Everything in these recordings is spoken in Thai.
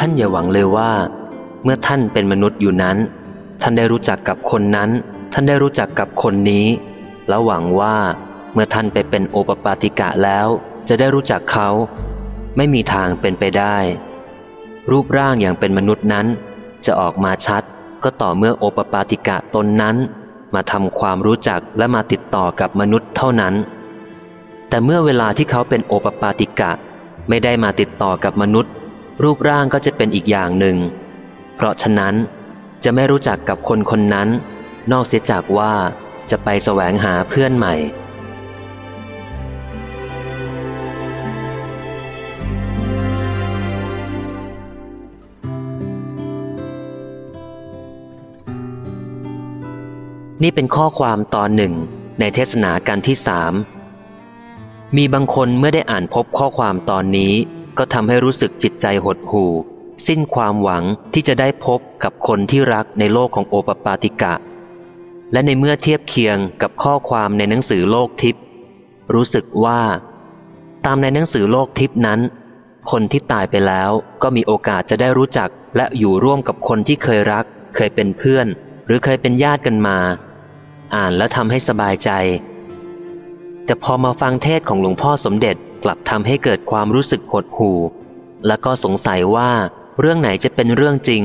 ท่านอย่าหวังเลยว่า เมื่อท่านเป็นมนุษย์อยู่นั้น ท่านได้รู้จักกับคนนั้น ท่านได้รู้จักกับคนนี้ แล้วหวังว่าเมื่อท่านไปเป็นโอปปาติกะแล้ว จะได้รู้จักเขา ไม่มีทางเป็นไปได้ รูปร่างอย่างเป็นมนุษย์นั้น จะออกมาชัดก็ต่อเมื่อโอปปาติกะตนนั้น มาทำความรู้จักและมาติดต่อกับมนุษย์เท่านั้น แต่เมื่อเวลาที่เขาเป็นโอปปาติกะ ไม่ได้มาติดต่อกับมนุษย์ รูปร่างก็จะเป็นอีกอย่างหนึ่ง เพราะฉะนั้นจะไม่รู้จักกับคนคนนั้น นอกเสียจากว่าจะไปแสวงหาเพื่อนใหม่ นี่เป็นข้อความตอนหนึ่งในเทศนาการที่สามมีบางคนเมื่อได้อ่านพบข้อความตอนนี้ ก็ทำให้รู้สึกจิตใจหดหู่ สิ้นความหวังที่จะได้พบกับคนที่รักในโลกของโอปปาติกะ และในเมื่อเทียบเคียงกับข้อความในหนังสือโลกทิพย์รู้สึกว่า ตามในหนังสือโลกทิพย์นั้น คนที่ตายไปแล้วก็มีโอกาสจะได้รู้จักและอยู่ร่วมกับคนที่เคยรัก เคยเป็นเพื่อน หรือเคยเป็นญาติกันมา อ่านแล้วทำให้สบายใจ แต่พอมาฟังเทศของหลวงพ่อสมเด็จ กลับทำให้เกิดความรู้สึกหดหู่ และก็สงสัยว่าเรื่องไหนจะเป็นเรื่องจริง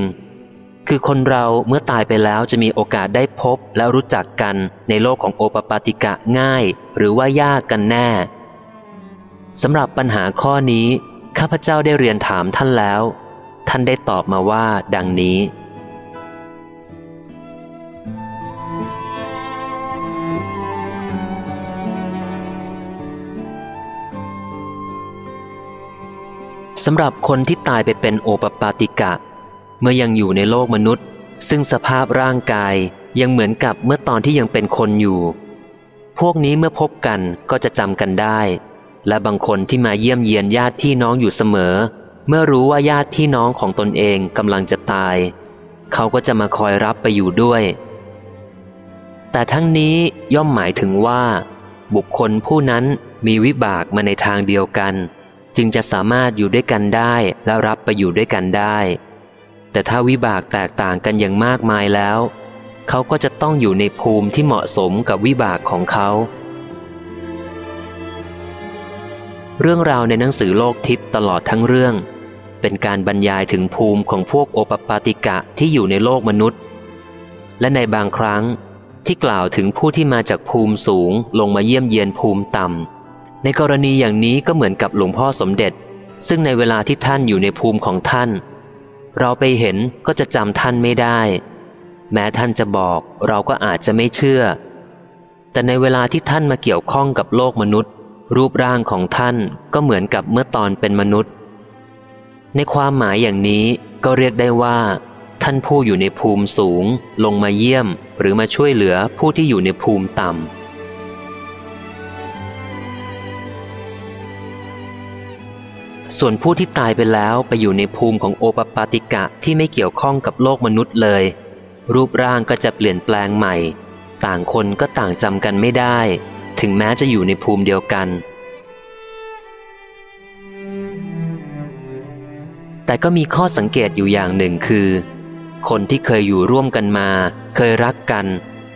คือคนเราเมื่อตายไปแล้วจะมีโอกาสได้พบและรู้จักกันในโลกของโอปปาติกะง่าย หรือว่ายากกันแน่สำหรับปัญหาข้อนี้ ข้าพเจ้าได้เรียนถามท่านแล้ว ท่านได้ตอบมาว่า ดังนี้ สำหรับคนที่ตายไปเป็นโอปปาติกะ เมื่อยังอยู่ในโลกมนุษย์ ซึ่งสภาพร่างกายยังเหมือนกับเมื่อตอนที่ยังเป็นคนอยู่ พวกนี้เมื่อพบกันก็จะจำกันได้ และบางคนที่มาเยี่ยมเยียนญาติพี่น้องอยู่เสมอ เมื่อรู้ว่าญาติพี่น้องของตนเองกำลังจะตาย เขาก็จะมาคอยรับไปอยู่ด้วย แต่ทั้งนี้ย่อมหมายถึงว่า บุคคลผู้นั้นมีวิบากมาในทางเดียวกัน จึงจะสามารถอยู่ด้วยกันได้และรับไปอยู่ด้วยกันได้ แต่ถ้าวิบากแตกต่างกันอย่างมากมายแล้ว เขาก็จะต้องอยู่ในภูมิที่เหมาะสมกับวิบากของเขา เรื่องราวในหนังสือโลกทิพย์ตลอดทั้งเรื่อง เป็นการบรรยายถึงภูมิของพวกโอปปาติกะที่อยู่ในโลกมนุษย์ และในบางครั้งที่กล่าวถึงผู้ที่มาจากภูมิสูงลงมาเยี่ยมเยียนภูมิต่ำ ในกรณีอย่างนี้ก็เหมือนกับหลวงพ่อสมเด็จ ซึ่งในเวลาที่ท่านอยู่ในภูมิของท่าน เราไปเห็นก็จะจำท่านไม่ได้ แม้ท่านจะบอกเราก็อาจจะไม่เชื่อ แต่ในเวลาที่ท่านมาเกี่ยวข้องกับโลกมนุษย์ รูปร่างของท่านก็เหมือนกับเมื่อตอนเป็นมนุษย์ ในความหมายอย่างนี้ก็เรียกได้ว่า ท่านผู้อยู่ในภูมิสูง ลงมาเยี่ยม หรือมาช่วยเหลือผู้ที่อยู่ในภูมิต่ำ ส่วนผู้ที่ตายไปแล้วไปอยู่ในภูมิของโอปปาติกะที่ไม่เกี่ยวข้องกับโลกมนุษย์เลย รูปร่างก็จะเปลี่ยนแปลงใหม่ ต่างคนก็ต่างจำกันไม่ได้ ถึงแม้จะอยู่ในภูมิเดียวกัน แต่ก็มีข้อสังเกตอยู่อย่างหนึ่งคือ คนที่เคยอยู่ร่วมกันมา เคยรักกัน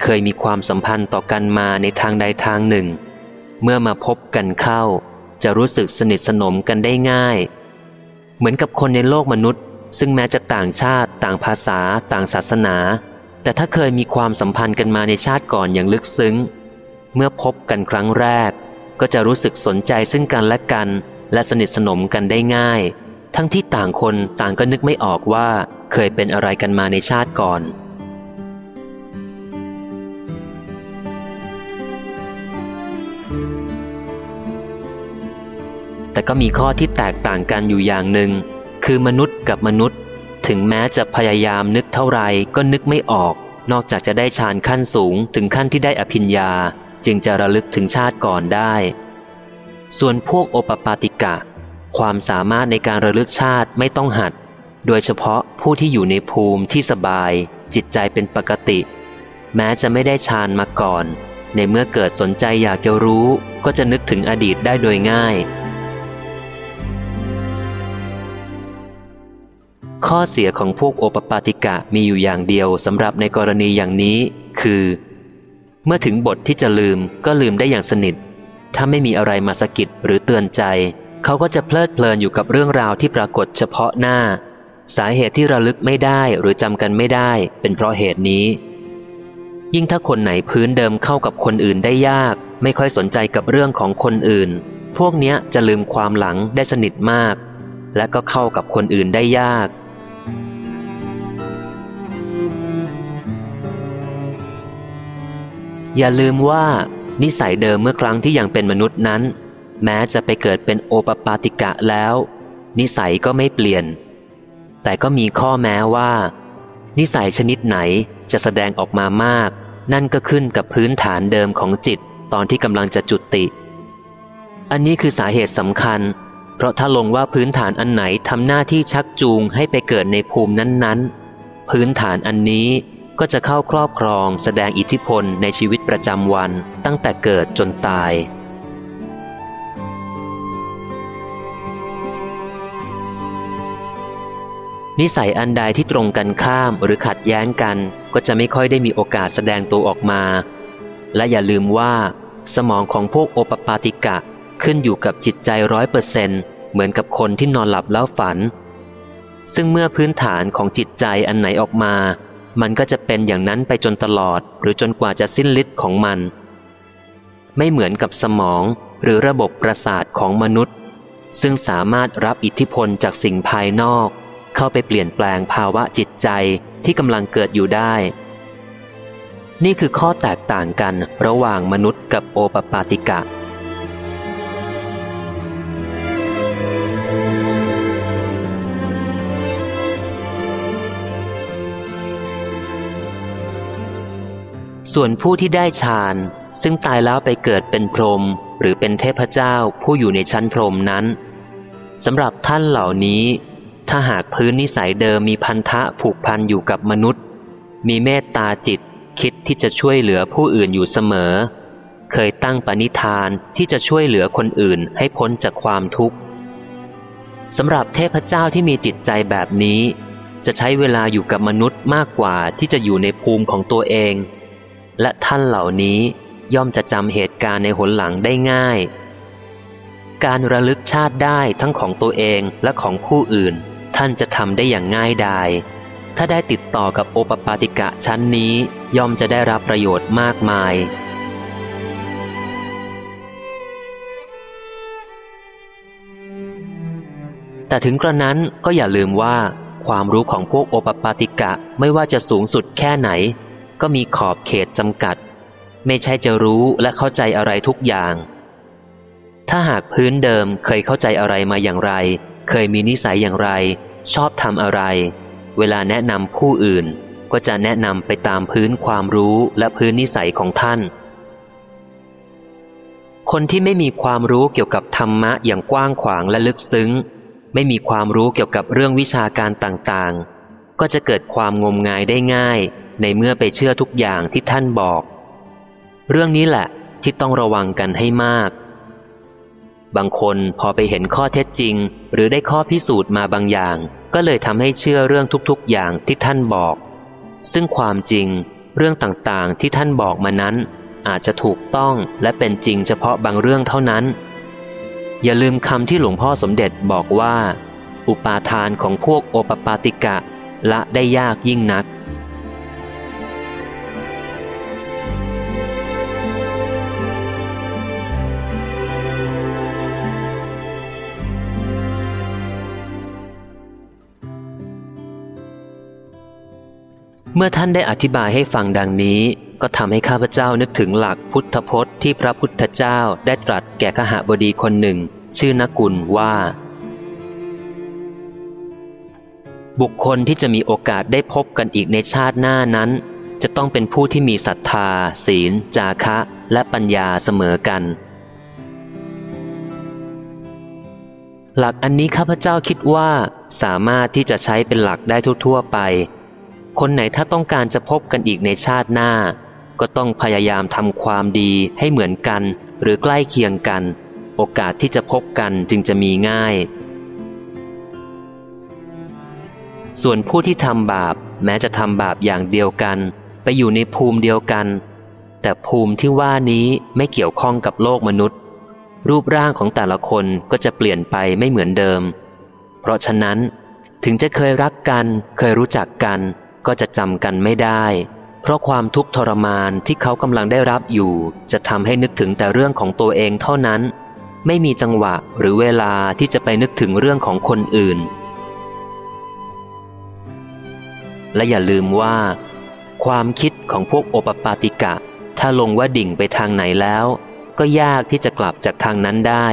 เคยมีความสัมพันธ์ต่อกันมาในทางใดทางหนึ่ง เมื่อมาพบกันเข้า จะรู้สึกสนิทสนมกันได้ง่าย เหมือนกับคนในโลกมนุษย์ ซึ่งแม้จะต่างชาติ ต่างภาษา ต่างศาสนา แต่ถ้าเคยมีความสัมพันธ์กันมาในชาติก่อนอย่างลึกซึ้ง เมื่อพบกันครั้งแรก ก็จะรู้สึกสนใจซึ่งกันและกัน และสนิทสนมกันได้ง่าย ทั้งที่ต่างคนต่างก็นึกไม่ออกว่าเคยเป็นอะไรกันมาในชาติก่อน แต่ก็มีข้อที่แตกต่างกันอยู่อย่างหนึ่ง คือมนุษย์กับมนุษย์ ถึงแม้จะพยายามนึกเท่าไรก็นึกไม่ออก นอกจากจะได้ฌานขั้นสูงถึงขั้นที่ได้อภิญญา จึงจะระลึกถึงชาติก่อนได้ ส่วนพวกโอปปาติกะ ความสามารถในการระลึกชาติไม่ต้องหัด โดยเฉพาะผู้ที่อยู่ในภูมิที่สบาย จิตใจเป็นปกติ แม้จะไม่ได้ฌานมาก่อน ในเมื่อเกิดสนใจอยากจะรู้ ก็จะนึกถึงอดีตได้โดยง่าย ข้อเสียของพวกโอปปาติกะมีอยู่อย่างเดียวสำหรับในกรณีอย่างนี้ คือ เมื่อถึงบทที่จะลืมก็ลืมได้อย่างสนิท ถ้าไม่มีอะไรมาสะกิดหรือเตือนใจ เขาก็จะเพลิดเพลินอยู่กับเรื่องราวที่ปรากฏเฉพาะหน้า สาเหตุที่ระลึกไม่ได้หรือจำกันไม่ได้ เป็นเพราะเหตุนี้ ยิ่งถ้าคนไหนพื้นเดิมเข้ากับคนอื่นได้ยาก ไม่ค่อยสนใจกับเรื่องของคนอื่น พวกเนี้ยจะลืมความหลังได้สนิทมาก และก็เข้ากับคนอื่นได้ยาก อย่าลืมว่านิสัยเดิมเมื่อครั้งที่ยังเป็นมนุษย์นั้น แม้จะไปเกิดเป็นโอปปาติกะแล้ว นิสัยก็ไม่เปลี่ยน แต่ก็มีข้อแม้ว่า นิสัยชนิดไหนจะแสดงออกมามาก นั่นก็ขึ้นกับพื้นฐานเดิมของจิตตอนที่กำลังจะจุติ อันนี้คือสาเหตุสำคัญ เพราะถ้าลงว่าพื้นฐานอันไหนทำหน้าที่ชักจูงให้ไปเกิดในภูมินั้นๆ พื้นฐานอันนี้ ก็จะเข้าครอบครองแสดงอิทธิพลในชีวิตประจำวันตั้งแต่เกิดจนตาย นิสัยอันใดที่ตรงกันข้ามหรือขัดแย้งกัน ก็จะไม่ค่อยได้มีโอกาสแสดงตัวออกมา และอย่าลืมว่า สมองของพวกโอปปาติกะขึ้นอยู่กับจิตใจร้อยเปอร์เซนเหมือนกับคนที่นอนหลับแล้วฝัน ซึ่งเมื่อพื้นฐานของจิตใจอันไหนออกมา มันก็จะเป็นอย่างนั้นไปจนตลอด หรือจนกว่าจะสิ้นฤทธิ์ของมัน ไม่เหมือนกับสมองหรือระบบประสาทของมนุษย์ ซึ่งสามารถรับอิทธิพลจากสิ่งภายนอก เข้าไปเปลี่ยนแปลงภาวะจิตใจที่กำลังเกิดอยู่ได้ นี่คือข้อแตกต่างกันระหว่างมนุษย์กับโอปปาติกะ ส่วนผู้ที่ได้ฌานซึ่งตายแล้วไปเกิดเป็นพรหมหรือเป็นเทพเจ้าผู้อยู่ในชั้นพรหมนั้นสำหรับท่านเหล่านี้ ถ้าหากพื้นนิสัยเดิมมีพันธะผูกพันอยู่กับมนุษย์ มีเมตตาจิตคิดที่จะช่วยเหลือผู้อื่นอยู่เสมอ เคยตั้งปณิธานที่จะช่วยเหลือคนอื่นให้พ้นจากความทุกข์สำหรับเทพเจ้าที่มีจิตใจแบบนี้ จะใช้เวลาอยู่กับมนุษย์มากกว่าที่จะอยู่ในภูมิของตัวเอง และท่านเหล่านี้ย่อมจะจำเหตุการณ์ในหนหลังได้ง่าย การระลึกชาติได้ทั้งของตัวเองและของผู้อื่น ท่านจะทำได้อย่างง่ายดายถ้าได้ติดต่อกับโอปปาติกะชั้นนี้ย่อมจะได้รับประโยชน์มากมาย แต่ถึงกระนั้นก็อย่าลืมว่าความรู้ของพวกโอปปาติกะไม่ว่าจะสูงสุดแค่ไหน ก็มีขอบเขตจำกัด ไม่ใช่จะรู้และเข้าใจอะไรทุกอย่าง ถ้าหากพื้นเดิมเคยเข้าใจอะไรมาอย่างไร เคยมีนิสัยอย่างไร ชอบทำอะไร เวลาแนะนำผู้อื่น ก็จะแนะนำไปตามพื้นความรู้และพื้นนิสัยของท่าน คนที่ไม่มีความรู้เกี่ยวกับธรรมะอย่างกว้างขวางและลึกซึ้ง ไม่มีความรู้เกี่ยวกับเรื่องวิชาการต่างๆ ก็จะเกิดความงมงายได้ง่าย ในเมื่อไปเชื่อทุกอย่างที่ท่านบอก เรื่องนี้แหละที่ต้องระวังกันให้มาก บางคนพอไปเห็นข้อเท็จจริง หรือได้ข้อพิสูจน์มาบางอย่าง ก็เลยทำให้เชื่อเรื่องทุกๆอย่างที่ท่านบอก ซึ่งความจริงเรื่องต่างๆที่ท่านบอกมานั้น อาจจะถูกต้องและเป็นจริงเฉพาะบางเรื่องเท่านั้น อย่าลืมคำที่หลวงพ่อสมเด็จบอกว่า อุปาทานของพวกโอปปาติกะละได้ยากยิ่งนัก เมื่อท่านได้อธิบายให้ฟังดังนี้ ก็ทำให้ข้าพเจ้านึกถึงหลักพุทธพจน์ที่พระพุทธเจ้าได้ตรัสแก่ขหบดีคนหนึ่ง ชื่อนกุลว่า บุคคลที่จะมีโอกาสได้พบกันอีกในชาติหน้านั้น จะต้องเป็นผู้ที่มีศรัทธา ศีล จาคะ และปัญญาเสมอกัน หลักอันนี้ข้าพเจ้าคิดว่าสามารถที่จะใช้เป็นหลักได้ทั่ว ๆ ไป คนไหนถ้าต้องการจะพบกันอีกในชาติหน้า ก็ต้องพยายามทำความดีให้เหมือนกัน หรือใกล้เคียงกัน โอกาสที่จะพบกันจึงจะมีง่าย ส่วนผู้ที่ทำบาป แม้จะทำบาปอย่างเดียวกัน ไปอยู่ในภูมิเดียวกัน แต่ภูมิที่ว่านี้ไม่เกี่ยวข้องกับโลกมนุษย์ รูปร่างของแต่ละคนก็จะเปลี่ยนไปไม่เหมือนเดิม เพราะฉะนั้นถึงจะเคยรักกัน เคยรู้จักกัน ก็จะจำกันไม่ได้ เพราะความทุกข์ทรมานที่เขากำลังได้รับอยู่ จะทำให้นึกถึงแต่เรื่องของตัวเองเท่านั้น ไม่มีจังหวะหรือเวลาที่จะไปนึกถึงเรื่องของคนอื่น และอย่าลืมว่า ความคิดของพวกโอปปาติกะ ถ้าลงว่าดิ่งไปทางไหนแล้ว ก็ยากที่จะกลับจากทางนั้นได้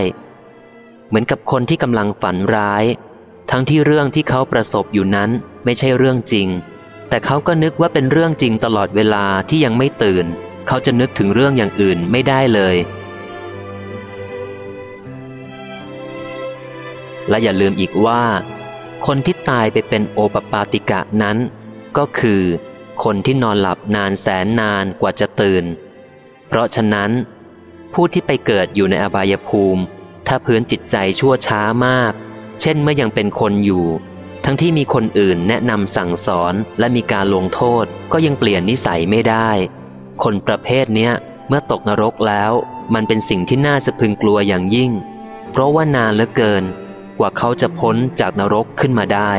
เหมือนกับคนที่กำลังฝันร้าย ทั้งที่เรื่องที่เขาประสบอยู่นั้นไม่ใช่เรื่องจริง แต่เขาก็นึกว่าเป็นเรื่องจริงตลอดเวลาที่ยังไม่ตื่น เขาจะนึกถึงเรื่องอย่างอื่นไม่ได้เลย และอย่าลืมอีกว่า คนที่ตายไปเป็นโอปปาติกะนั้น ก็คือ คนที่นอนหลับนานแสนนานกว่าจะตื่น เพราะฉะนั้น ผู้ที่ไปเกิดอยู่ในอบายภูมิ ถ้าพื้นจิตใจชั่วช้ามาก เช่นเมื่อยังเป็นคนอยู่ ทั้งที่มีคนอื่นแนะนำสั่งสอนและมีการลงโทษ ก็ยังเปลี่ยนนิสัยไม่ได้ คนประเภทเนี้ยเมื่อตกนรกแล้ว มันเป็นสิ่งที่น่าสะพึงกลัวอย่างยิ่ง เพราะว่านานเหลือเกิน กว่าเขาจะพ้นจากนรกขึ้นมาได้